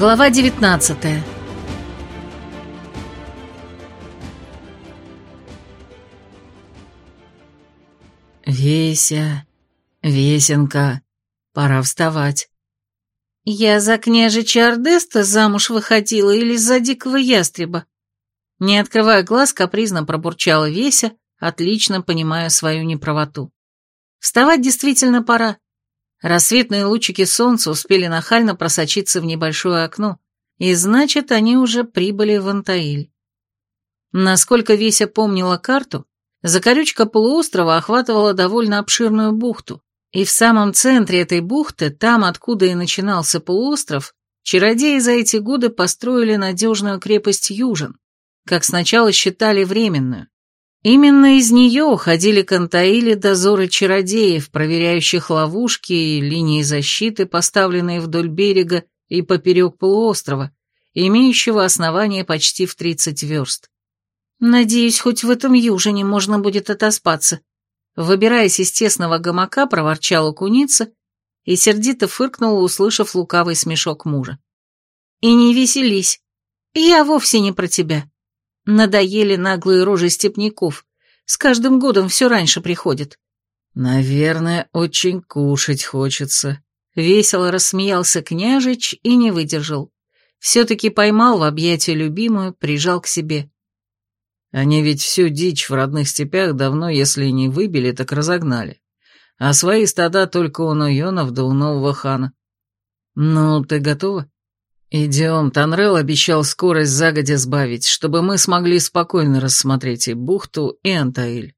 Глава 19 «Веся, Весенка, пора вставать». «Я за княжича Ордеста замуж выходила или за дикого ястреба?» Не открывая глаз, капризно пробурчала Веся, отлично понимая свою неправоту. Вставать действительно пора. Рассветные лучики солнца успели нахально просочиться в небольшое окно, и значит, они уже прибыли в Антаиль. Насколько Веся помнила карту, закорючка полуострова охватывала довольно обширную бухту, и в самом центре этой бухты, там, откуда и начинался полуостров, чародеи за эти годы построили надежную крепость Южин, как сначала считали временную. Именно из нее уходили к Антаиле дозоры чародеев, проверяющих ловушки и линии защиты, поставленные вдоль берега и поперек полуострова, имеющего основание почти в 30 верст. Надеюсь, хоть в этом южине можно будет отоспаться. Выбираясь из тесного гамака, проворчала куница и сердито фыркнула, услышав лукавый смешок мужа. «И не веселись. Я вовсе не про тебя. Надоели наглые рожи степняков. С каждым годом все раньше приходят. «Наверное, очень кушать хочется», — весело рассмеялся княжич и не выдержал. Все-таки поймал в объятия любимую, прижал к себе. Они ведь всю дичь в родных степях давно, если не выбили, так разогнали. А свои стада только у Нойонов да у нового хана. Ну, ты готова? «Идем, Танрел обещал скорость загодя сбавить, чтобы мы смогли спокойно рассмотреть и бухту, и Антаиль».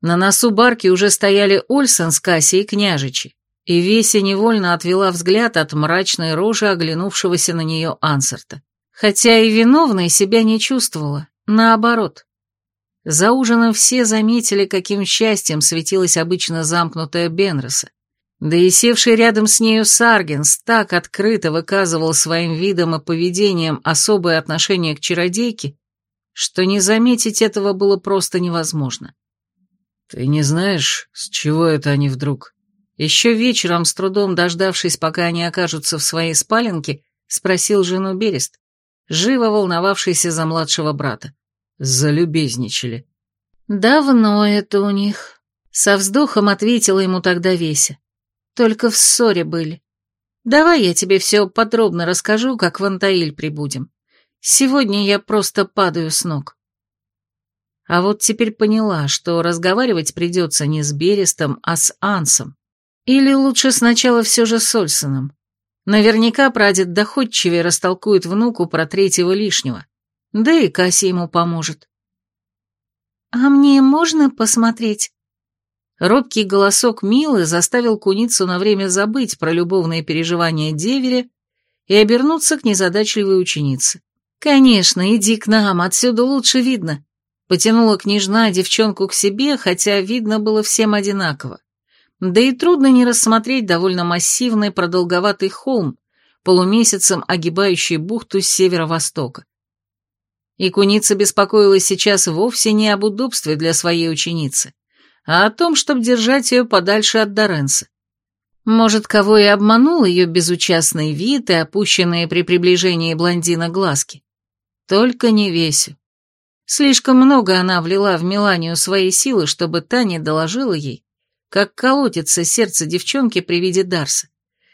На носу барки уже стояли Ольсен с Кассией и княжичи, и Веся невольно отвела взгляд от мрачной рожи оглянувшегося на нее Ансерта. Хотя и виновной себя не чувствовала, наоборот. За ужином все заметили, каким счастьем светилась обычно замкнутая Бенроса, да и севший рядом с нею Саргенс так открыто выказывал своим видом и поведением особое отношение к чародейке, что не заметить этого было просто невозможно. «Ты не знаешь, с чего это они вдруг?» Еще вечером, с трудом дождавшись, пока они окажутся в своей спаленке, спросил жену Берест, живо волновавшийся за младшего брата. «Залюбезничали». «Давно это у них», — со вздохом ответила ему тогда Веся. Только в ссоре были. Давай я тебе все подробно расскажу, как в Антаиль прибудем. Сегодня я просто падаю с ног. А вот теперь поняла, что разговаривать придется не с Берестом, а с Ансом. Или лучше сначала все же с Ольсоном. Наверняка прадед доходчивее растолкует внуку про третьего лишнего. Да и Касси ему поможет. «А мне можно посмотреть?» Робкий голосок Милы заставил куницу на время забыть про любовные переживания деверя и обернуться к незадачливой ученице. «Конечно, иди к нам, отсюда лучше видно», — потянула княжна девчонку к себе, хотя видно было всем одинаково. Да и трудно не рассмотреть довольно массивный продолговатый холм, полумесяцем огибающий бухту с северо-востока. И куница беспокоилась сейчас вовсе не об удобстве для своей ученицы а о том, чтобы держать ее подальше от Доренса. Может, кого и обманул ее безучастный вид и опущенные при приближении блондина глазки. Только не Весю. Слишком много она влила в Меланию своей силы, чтобы Таня доложила ей, как колотится сердце девчонки при виде Дарса,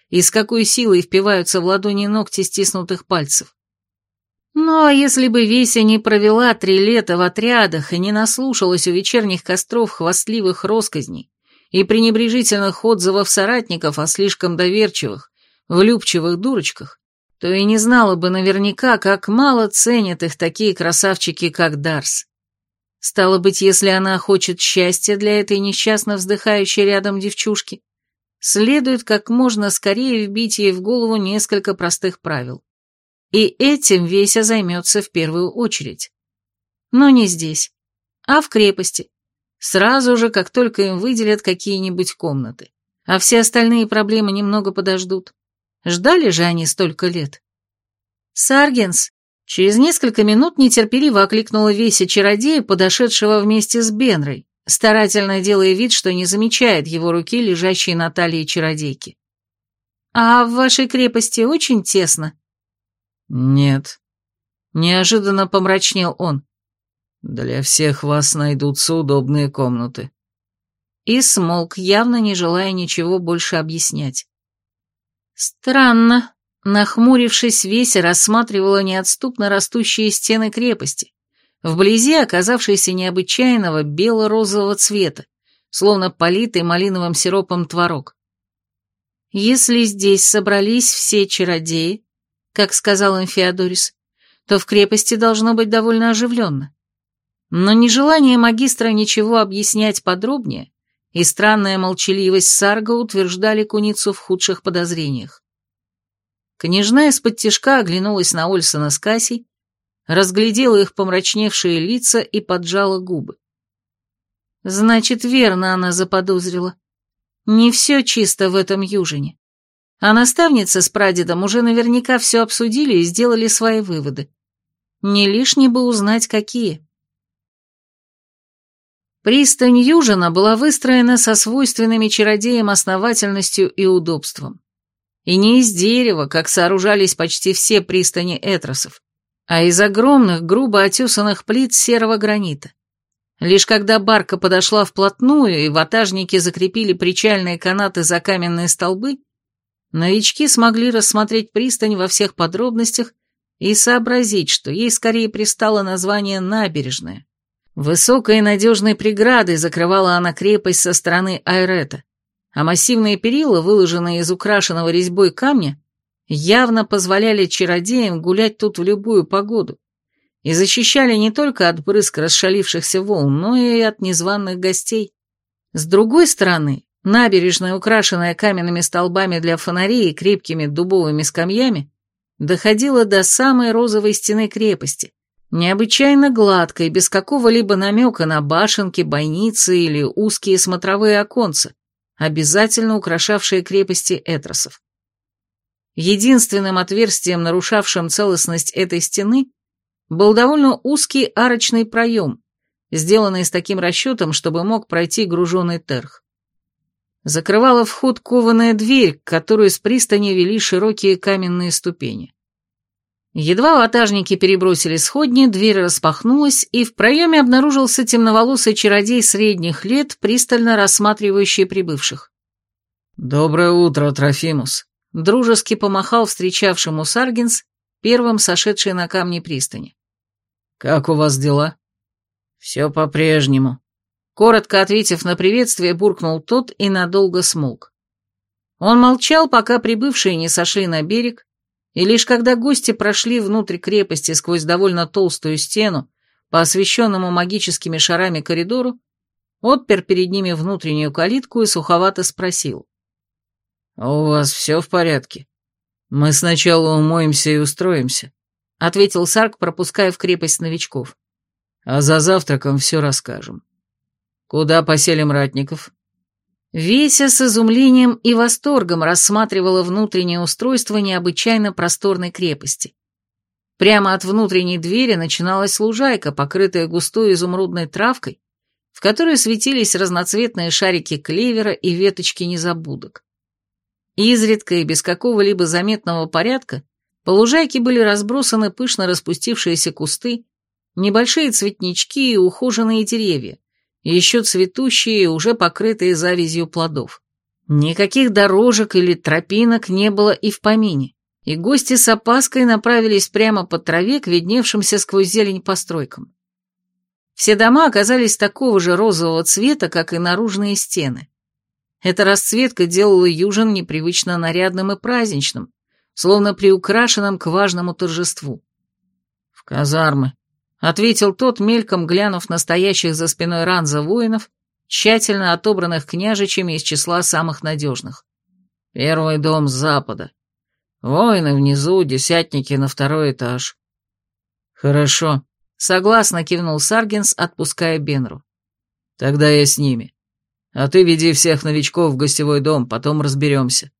и с какой силой впиваются в ладони ногти стиснутых пальцев. Ну, а если бы Веся не провела три лета в отрядах и не наслушалась у вечерних костров хвастливых росказней и пренебрежительных отзывов соратников о слишком доверчивых, влюбчивых дурочках, то и не знала бы наверняка, как мало ценят их такие красавчики, как Дарс. Стало быть, если она хочет счастья для этой несчастно вздыхающей рядом девчушки, следует как можно скорее вбить ей в голову несколько простых правил. И этим Веся займется в первую очередь. Но не здесь, а в крепости. Сразу же, как только им выделят какие-нибудь комнаты. А все остальные проблемы немного подождут. Ждали же они столько лет. Саргенс через несколько минут нетерпеливо окликнула Веся чародея, подошедшего вместе с Бенрой, старательно делая вид, что не замечает его руки, лежащей на талии чародейки. «А в вашей крепости очень тесно?» «Нет». Неожиданно помрачнел он. «Для всех вас найдутся удобные комнаты». И смолк, явно не желая ничего больше объяснять. Странно. Нахмурившись, Веся рассматривала неотступно растущие стены крепости, вблизи оказавшиеся необычайного бело-розового цвета, словно политый малиновым сиропом творог. Если здесь собрались все чародеи, как сказал им Феодорис, то в крепости должно быть довольно оживленно. Но нежелание магистра ничего объяснять подробнее и странная молчаливость Сарга утверждали куницу в худших подозрениях. Княжна из-под тишка оглянулась на Ольсона с Касей, разглядела их помрачневшие лица и поджала губы. Значит, верно она заподозрила. Не все чисто в этом южине. А наставница с прадедом уже наверняка все обсудили и сделали свои выводы. Не лишне бы узнать, какие. Пристань Южина была выстроена со свойственными чародеям основательностью и удобством. И не из дерева, как сооружались почти все пристани Этросов, а из огромных, грубо отесанных плит серого гранита. Лишь когда барка подошла вплотную и ватажники закрепили причальные канаты за каменные столбы, новички смогли рассмотреть пристань во всех подробностях и сообразить, что ей скорее пристало название «набережная». Высокой и надежной преградой закрывала она крепость со стороны Айрета, а массивные перила, выложенные из украшенного резьбой камня, явно позволяли чародеям гулять тут в любую погоду, и защищали не только от брызг расшалившихся волн, но и от незваных гостей. С другой стороны, набережная, украшенная каменными столбами для фонарей и крепкими дубовыми скамьями, доходила до самой розовой стены крепости, необычайно гладкой, без какого-либо намека на башенки, бойницы или узкие смотровые оконца, обязательно украшавшие крепости этросов. Единственным отверстием, нарушавшим целостность этой стены, был довольно узкий арочный проем, сделанный с таким расчетом, чтобы мог пройти груженный терх. Закрывала вход кованая дверь, к которой с пристани вели широкие каменные ступени. Едва ватажники перебросили сходни, дверь распахнулась, и в проеме обнаружился темноволосый чародей средних лет, пристально рассматривающий прибывших. «Доброе утро, Трофимус», — дружески помахал встречавшему Саргинс, первым сошедший на камни пристани. «Как у вас дела?» «Все по-прежнему», — коротко ответив на приветствие, буркнул тот и надолго смолк. Он молчал, пока прибывшие не сошли на берег, и лишь когда гости прошли внутрь крепости сквозь довольно толстую стену по освещенному магическими шарами коридору, отпер перед ними внутреннюю калитку и суховато спросил. «А у вас все в порядке? Мы сначала умоемся и устроимся, ответил Сарк, пропуская в крепость новичков. А за завтраком все расскажем. Куда поселим ратников? Веся с изумлением и восторгом рассматривала внутреннее устройство необычайно просторной крепости. Прямо от внутренней двери начиналась лужайка, покрытая густой изумрудной травкой, в которой светились разноцветные шарики клевера и веточки незабудок. Изредка и без какого-либо заметного порядка по лужайке были разбросаны пышно распустившиеся кусты, небольшие цветнички и ухоженные деревья, еще цветущие и уже покрытые завязью плодов. Никаких дорожек или тропинок не было и в помине, и гости с опаской направились прямо по траве к видневшимся сквозь зелень постройкам. Все дома оказались такого же розового цвета, как и наружные стены. Эта расцветка делала Южин непривычно нарядным и праздничным, словно приукрашенным к важному торжеству. «В казармы», — ответил тот, мельком глянув настоящих за спиной ранза воинов, тщательно отобранных княжичами из числа самых надежных. «Первый дом с запада. Воины внизу, десятники на второй этаж». «Хорошо», — согласно кивнул Саргинс, отпуская Бенру. «Тогда я с ними. А ты веди всех новичков в гостевой дом, потом разберемся».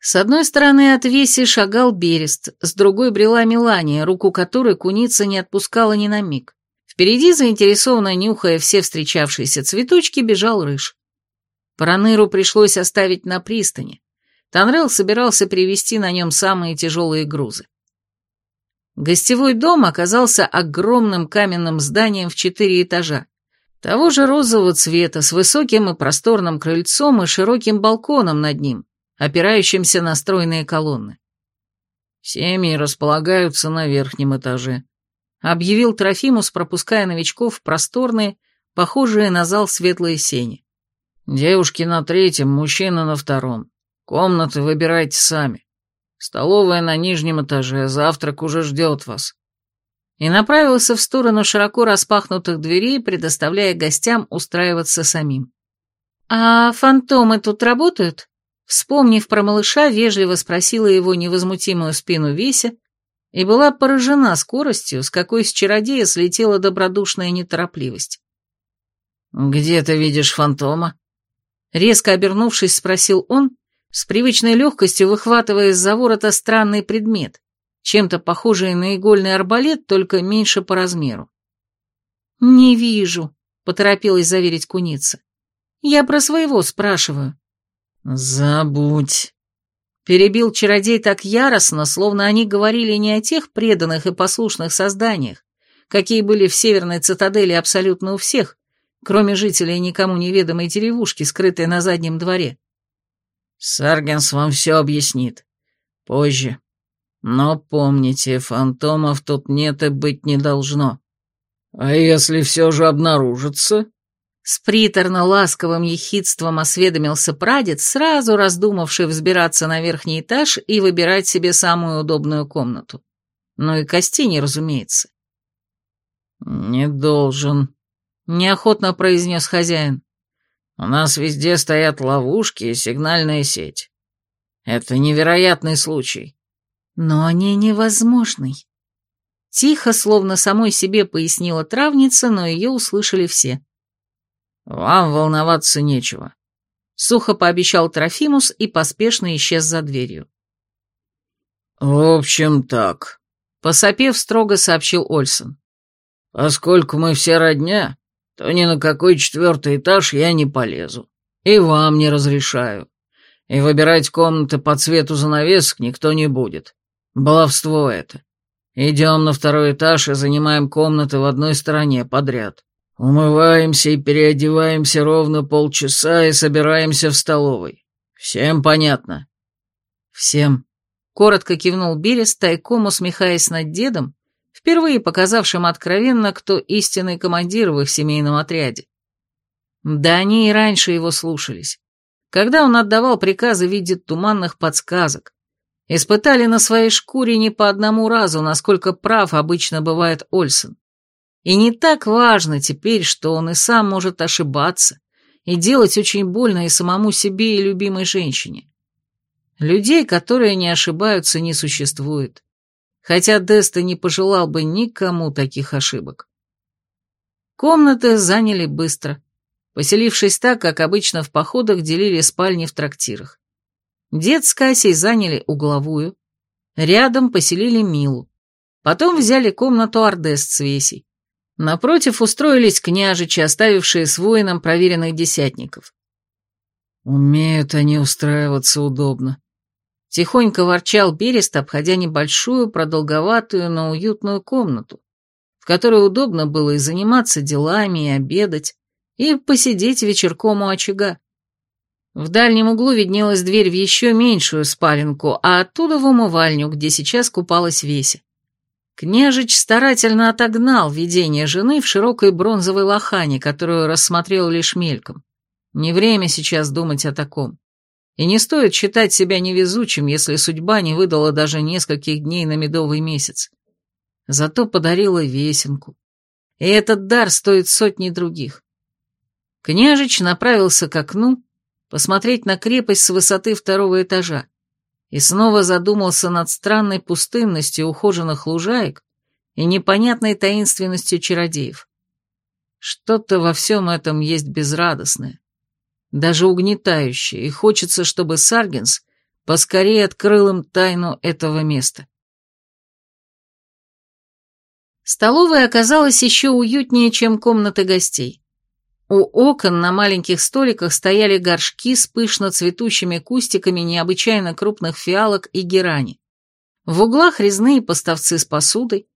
С одной стороны от Веси шагал Берест, с другой брела Мелания, руку которой куница не отпускала ни на миг. Впереди, заинтересованно нюхая все встречавшиеся цветочки, бежал Рыж. Проныру пришлось оставить на пристани, Танрел собирался привезти на нем самые тяжелые грузы. Гостевой дом оказался огромным каменным зданием в четыре этажа, того же розового цвета, с высоким и просторным крыльцом и широким балконом над ним, опирающимся на стройные колонны. «Семьи располагаются на верхнем этаже», — объявил Трофимус, пропуская новичков в просторные, похожие на зал светлые сени. «Девушки на третьем, мужчина на втором. Комнаты выбирайте сами. Столовая на нижнем этаже, завтрак уже ждет вас». И направился в сторону широко распахнутых дверей, предоставляя гостям устраиваться самим. «А фантомы тут работают?» Вспомнив про малыша, вежливо спросила его невозмутимую спину Веся и была поражена скоростью, с какой с чародея слетела добродушная неторопливость. «Где ты видишь фантома?» Резко обернувшись, спросил он, с привычной легкостью выхватывая из-за ворота странный предмет, чем-то похожий на игольный арбалет, только меньше по размеру. «Не вижу», — поторопилась заверить куница. «Я про своего спрашиваю». «Забудь», — перебил чародей так яростно, словно они говорили не о тех преданных и послушных созданиях, какие были в северной цитадели абсолютно у всех, кроме жителей никому неведомой деревушки, скрытой на заднем дворе. «Саргенс вам все объяснит. Позже. Но помните, фантомов тут нет и быть не должно. А если все же обнаружится?» С приторно-ласковым ехидством осведомился прадед, сразу раздумавший взбираться на верхний этаж и выбирать себе самую удобную комнату. Ну и Костини, разумеется. «Не должен», — неохотно произнес хозяин. «У нас везде стоят ловушки и сигнальная сеть. Это невероятный случай». «Но они невозможны». Тихо, словно самой себе пояснила травница, но ее услышали все. «Вам волноваться нечего», — сухо пообещал Трофимус и поспешно исчез за дверью. «В общем, так», — посопев, строго сообщил Ольсон. «Поскольку мы все родня, то ни на какой четвертый этаж я не полезу. И вам не разрешаю. И выбирать комнаты по цвету занавесок никто не будет. Баловство это. Идем на второй этаж и занимаем комнаты в одной стороне подряд. Умываемся и переодеваемся ровно полчаса и собираемся в столовой. Всем понятно?» «Всем», — коротко кивнул Берес, тайком усмехаясь над дедом, впервые показавшим откровенно, кто истинный командир в их семейном отряде. Да они и раньше его слушались. Когда он отдавал приказы в виде туманных подсказок, испытали на своей шкуре не по одному разу, насколько прав обычно бывает Ольсен. И не так важно теперь, что он и сам может ошибаться и делать очень больно и самому себе, и любимой женщине. Людей, которые не ошибаются, не существует. Хотя Деста не пожелал бы никому таких ошибок. Комнаты заняли быстро, поселившись так, как обычно в походах делили спальни в трактирах. Дед с Кассей заняли угловую, рядом поселили Милу. Потом взяли комнату Ордес с Весей. Напротив устроились княжичи, оставившие с воином проверенных десятников. «Умеют они устраиваться удобно», — тихонько ворчал Берест, обходя небольшую, продолговатую, но уютную комнату, в которой удобно было и заниматься делами, и обедать, и посидеть вечерком у очага. В дальнем углу виднелась дверь в еще меньшую спаленку, а оттуда в умывальню, где сейчас купалась Веся. Княжич старательно отогнал видение жены в широкой бронзовой лохане, которую рассмотрел лишь мельком. Не время сейчас думать о таком. И не стоит считать себя невезучим, если судьба не выдала даже нескольких дней на медовый месяц. Зато подарила весенку. И этот дар стоит сотни других. Княжич направился к окну, посмотреть на крепость с высоты второго этажа и снова задумался над странной пустынностью ухоженных лужаек и непонятной таинственностью чародеев. Что-то во всем этом есть безрадостное, даже угнетающее, и хочется, чтобы Саргенс поскорее открыл им тайну этого места. Столовая оказалась еще уютнее, чем комнаты гостей. У окон на маленьких столиках стояли горшки с пышно цветущими кустиками необычайно крупных фиалок и герани. В углах резные поставцы с посудой.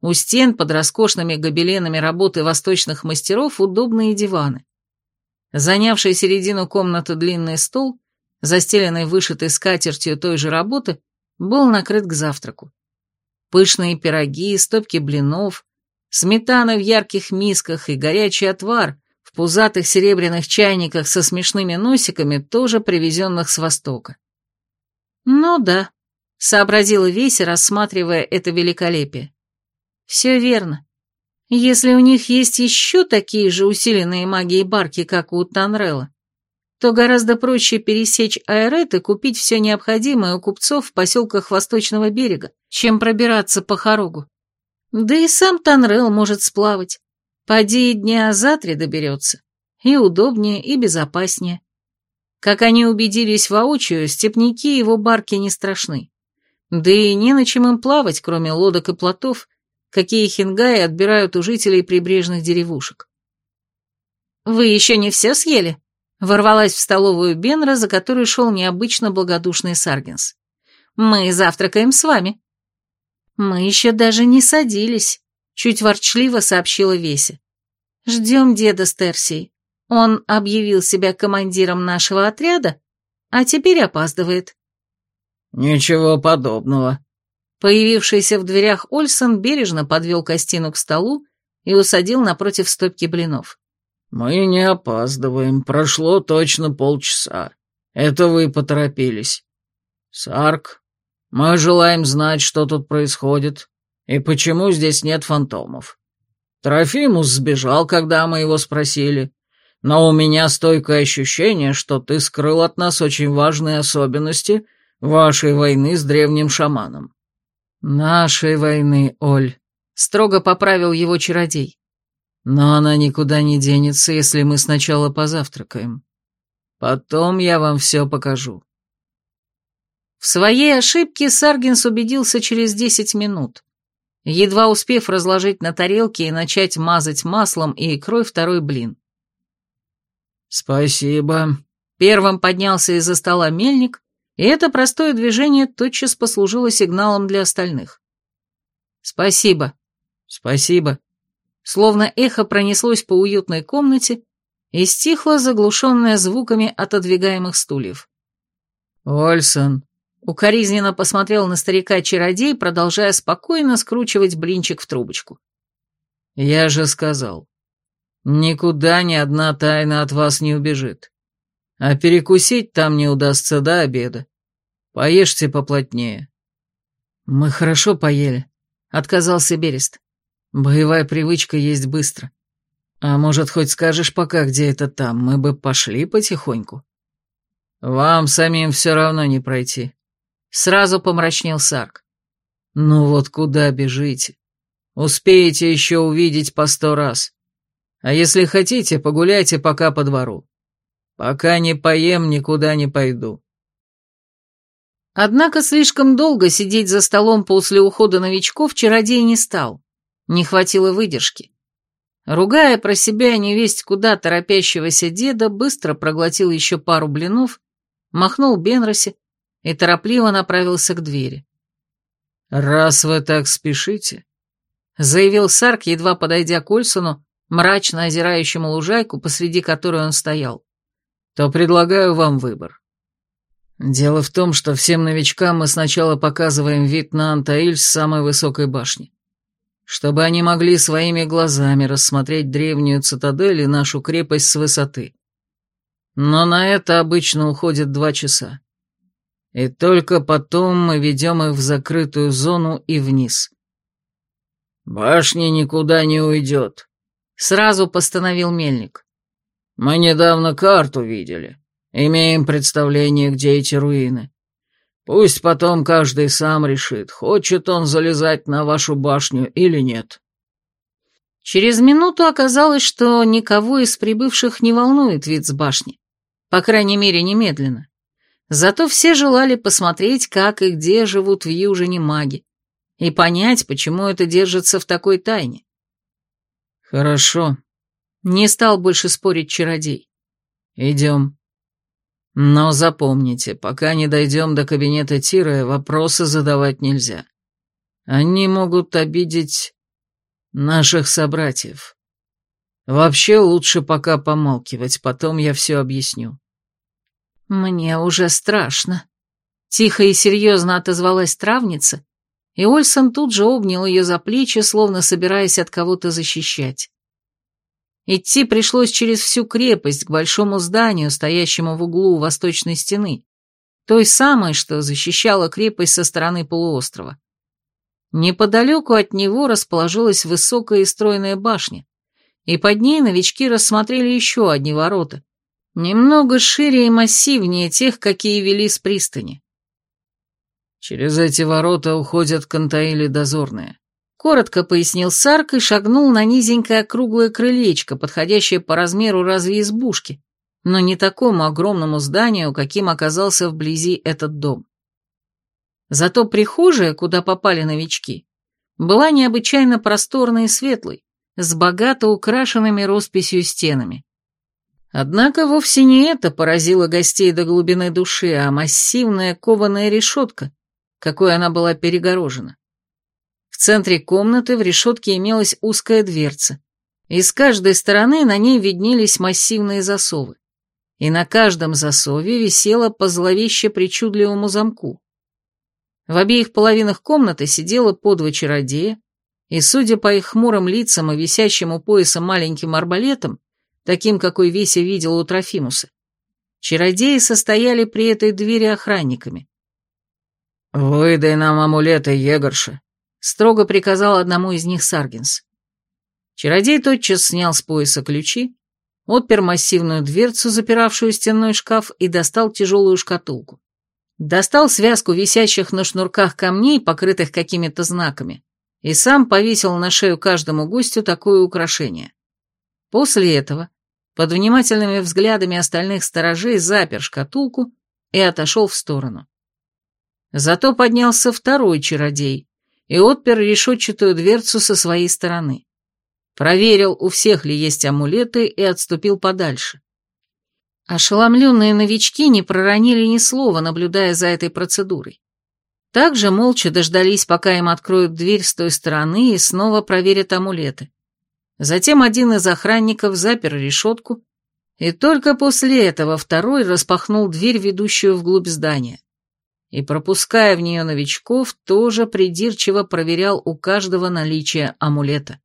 У стен под роскошными гобеленами работы восточных мастеров удобные диваны. Занявший середину комнаты длинный стол, застеленный вышитой скатертью той же работы, был накрыт к завтраку. Пышные пироги, стопки блинов, сметана в ярких мисках и горячий отвар пузатых серебряных чайниках со смешными носиками, тоже привезенных с Востока. Ну да, сообразила Веся, рассматривая это великолепие. Все верно. Если у них есть еще такие же усиленные магией барки, как у Танрелла, то гораздо проще пересечь Айрет и купить все необходимое у купцов в поселках Восточного берега, чем пробираться по Хорогу. Да и сам Танрел может сплавать. Поди дня за три доберется. И удобнее, и безопаснее. Как они убедились воочию, степняки его барки не страшны. Да и не на чем им плавать, кроме лодок и плотов, какие хингаи отбирают у жителей прибрежных деревушек. «Вы еще не все съели?» Ворвалась в столовую Бенра, за которой шел необычно благодушный Саргенс. «Мы завтракаем с вами». «Мы еще даже не садились», — чуть ворчливо сообщила Веся. «Ждем деда Стерсии. Он объявил себя командиром нашего отряда, а теперь опаздывает». «Ничего подобного». Появившийся в дверях Ольсон бережно подвел Костину к столу и усадил напротив стопки блинов. «Мы не опаздываем, прошло точно полчаса. Это вы поторопились. Сарк, мы желаем знать, что тут происходит и почему здесь нет фантомов. Трофимус сбежал, когда мы его спросили, но у меня стойкое ощущение, что ты скрыл от нас очень важные особенности — вашей войны с древним шаманом». «Нашей войны, Оль», — строго поправил его чародей. «Но она никуда не денется, если мы сначала позавтракаем. Потом я вам все покажу». В своей ошибке Саргинс убедился через десять минут, едва успев разложить на тарелке и начать мазать маслом и икрой второй блин. «Спасибо», — первым поднялся из-за стола мельник и это простое движение тотчас послужило сигналом для остальных. «Спасибо, спасибо», словно эхо пронеслось по уютной комнате и стихло, заглушенное звуками отодвигаемых стульев. «Ольсон», — укоризненно посмотрел на старика-чародей, продолжая спокойно скручивать блинчик в трубочку. «Я же сказал, никуда ни одна тайна от вас не убежит. А перекусить там не удастся до обеда. Поешьте поплотнее». «Мы хорошо поели», — отказался Берест. «Боевая привычка есть быстро. А может, хоть скажешь пока, где это там, мы бы пошли потихоньку?» «Вам самим все равно не пройти», — сразу помрачнел Сарк. «Ну вот куда бежите? Успеете еще увидеть по сто раз. А если хотите, погуляйте пока по двору. Пока не поем, никуда не пойду». Однако слишком долго сидеть за столом после ухода новичков чародей не стал. Не хватило выдержки. Ругая про себя невесть куда торопящегося деда, быстро проглотил еще пару блинов, махнул Бенросе и торопливо направился к двери. «Раз вы так спешите», — заявил Сарк, едва подойдя к Ольсону, мрачно озирающему лужайку, посреди которой он стоял, — то предлагаю вам выбор. Дело в том, что всем новичкам мы сначала показываем вид на Антаиль с самой высокой башни, чтобы они могли своими глазами рассмотреть древнюю цитадель и нашу крепость с высоты. Но на это обычно уходит два часа. И только потом мы ведем их в закрытую зону и вниз. «Башня никуда не уйдет», — сразу постановил мельник. «Мы недавно карту видели. Имеем представление, где эти руины. Пусть потом каждый сам решит, хочет он залезать на вашу башню или нет. Через минуту оказалось, что никого из прибывших не волнует вид с башни. По крайней мере, немедленно. Зато все желали посмотреть, как и где живут в Южине маги, и понять, почему это держится в такой тайне. «Хорошо», Не стал больше спорить чародей. «Идем. Но запомните, пока не дойдем до кабинета Тира, вопросы задавать нельзя. Они могут обидеть наших собратьев. Вообще лучше пока помалкивать, потом я все объясню». «Мне уже страшно», — тихо и серьезно отозвалась травница, и Ольсон тут же обнял ее за плечи, словно собираясь от кого-то защищать. Идти пришлось через всю крепость к большому зданию, стоящему в углу у восточной стены, той самой, что защищала крепость со стороны полуострова. Неподалеку от него расположилась высокая и стройная башня, и под ней новички рассмотрели еще одни ворота, немного шире и массивнее тех, какие вели с пристани. «Через эти ворота уходят Кантаили дозорные», — коротко пояснил Сарк и шагнул на низенькое круглое крылечко, подходящее по размеру разве избушки, но не такому огромному зданию, каким оказался вблизи этот дом. Зато прихожая, куда попали новички, была необычайно просторной и светлой, с богато украшенными росписью стенами. Однако вовсе не это поразило гостей до глубины души, а массивная кованая решетка, какой она была перегорожена. В центре комнаты в решетке имелась узкая дверца, и с каждой стороны на ней виднелись массивные засовы, и на каждом засове висело по зловеще причудливому замку. В обеих половинах комнаты сидело по два чародея, и, судя по их хмурым лицам и висящим у пояса маленьким арбалетом, таким, какой Веся видел у Трофимуса, чародеи состояли при этой двери охранниками. «Выдай нам амулеты, егорша», — строго приказал одному из них Саргинс. Чародей тотчас снял с пояса ключи, отпер массивную дверцу, запиравшую стенной шкаф, и достал тяжелую шкатулку. Достал связку висящих на шнурках камней, покрытых какими-то знаками, и сам повесил на шею каждому гостю такое украшение. После этого, под внимательными взглядами остальных сторожей, запер шкатулку и отошел в сторону. Зато поднялся второй чародей и отпер решетчатую дверцу со своей стороны. Проверил, у всех ли есть амулеты, и отступил подальше. Ошеломленные новички не проронили ни слова, наблюдая за этой процедурой. Также молча дождались, пока им откроют дверь с той стороны и снова проверят амулеты. Затем один из охранников запер решетку, и только после этого второй распахнул дверь, ведущую вглубь здания. И, пропуская в нее новичков, тоже придирчиво проверял у каждого наличие амулета.